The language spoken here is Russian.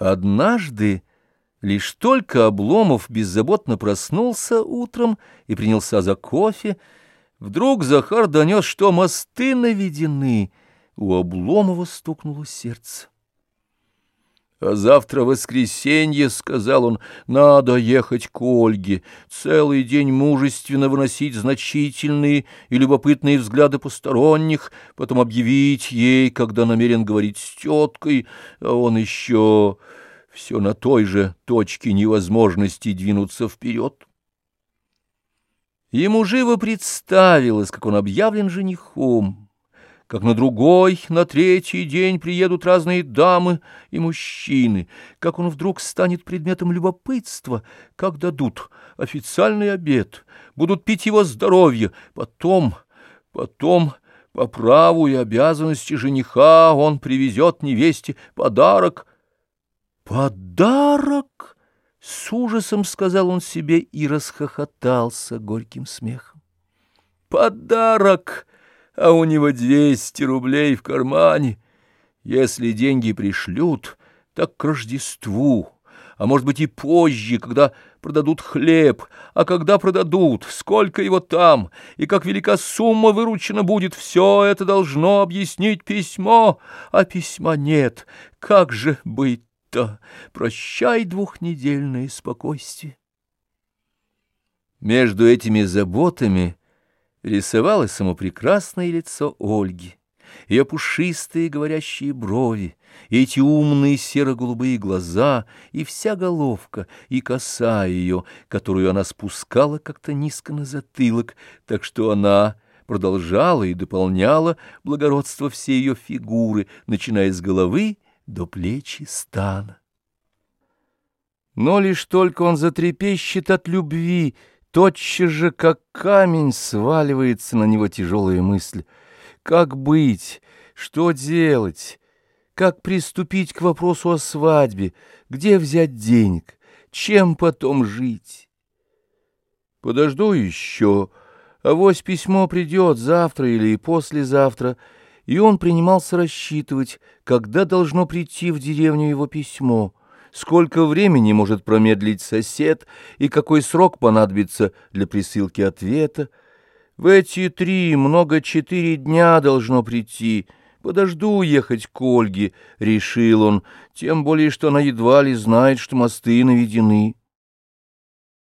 Однажды лишь только Обломов беззаботно проснулся утром и принялся за кофе, вдруг Захар донес, что мосты наведены. У Обломова стукнуло сердце. «А завтра воскресенье, — сказал он, — надо ехать к Ольге, целый день мужественно выносить значительные и любопытные взгляды посторонних, потом объявить ей, когда намерен говорить с теткой, а он еще все на той же точке невозможности двинуться вперед». Ему живо представилось, как он объявлен женихом как на другой, на третий день приедут разные дамы и мужчины, как он вдруг станет предметом любопытства, как дадут официальный обед, будут пить его здоровье, потом, потом, по праву и обязанности жениха, он привезет невесте подарок. «Подарок!» — с ужасом сказал он себе и расхохотался горьким смехом. «Подарок!» А у него двести рублей в кармане. Если деньги пришлют, так к Рождеству, а может быть и позже, когда продадут хлеб, а когда продадут, сколько его там, и как велика сумма выручена будет, все это должно объяснить письмо, а письма нет. Как же быть-то? Прощай двухнедельное спокойствие. Между этими заботами рисовалось само прекрасное лицо Ольги, ее пушистые говорящие брови, и эти умные серо-голубые глаза, и вся головка, и коса ее, которую она спускала как-то низко на затылок, так что она продолжала и дополняла благородство всей ее фигуры, начиная с головы до плеч и стана. Но лишь только он затрепещет от любви, Тотчас же, как камень, сваливается на него тяжелая мысль. Как быть? Что делать? Как приступить к вопросу о свадьбе? Где взять денег? Чем потом жить? Подожду еще. Авось письмо придет завтра или послезавтра, и он принимался рассчитывать, когда должно прийти в деревню его письмо — сколько времени может промедлить сосед и какой срок понадобится для присылки ответа. В эти три, много четыре дня должно прийти. Подожду ехать к Ольге, — решил он, тем более, что она едва ли знает, что мосты наведены.